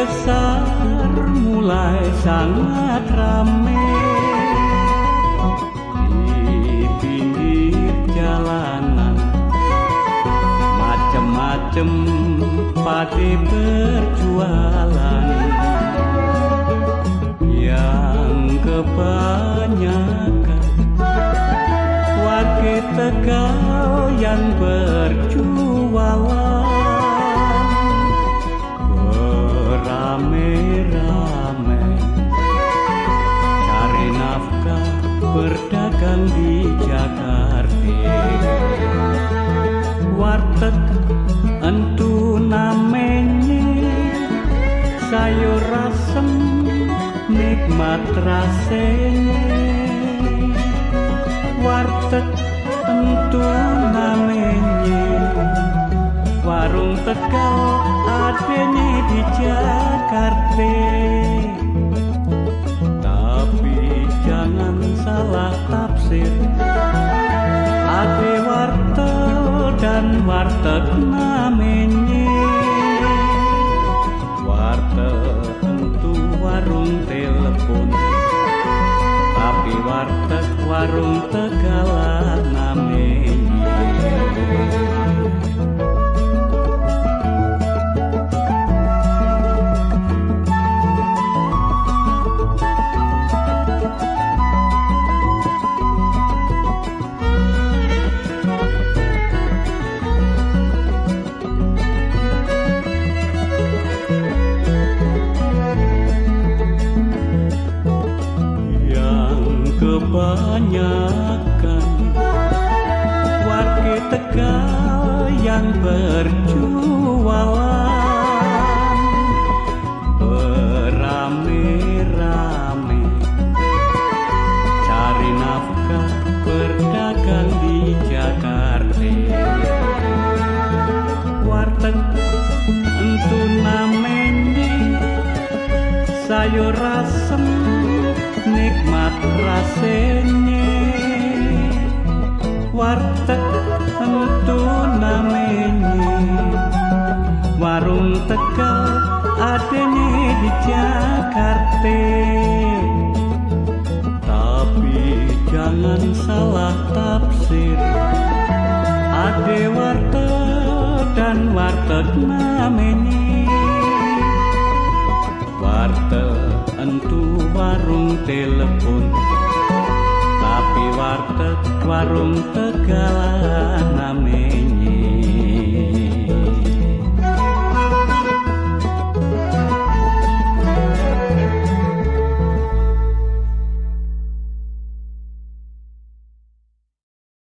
besar mulai sangat rame. Di pinggir jalanan macem-macem padi berjualan. Yang kebanyakan warga Tegal yang berjualan berdagang di Jakarta. Warteg entu namanya sayur asem nikmat rasanya. Warteg entu namanya warung tegal adanya di tafsir ade warteg dan warteg namanya warteg tentu warung telepon. Tapi warteg warung tegalan kebanyakan. Warga Tegal yang berjualan beramai-ramai cari nafkah berdagang di Jakarta. Warteg entu namanya sayur asem nikmat rasanya. Warteg tentu namanya. Warung tegal adanya di Jakarta. Tapi jangan salah tafsir. Ade warteg dan warteg namanya. Warteg entu warung telepon. Tapi warteg warung tegalan namanya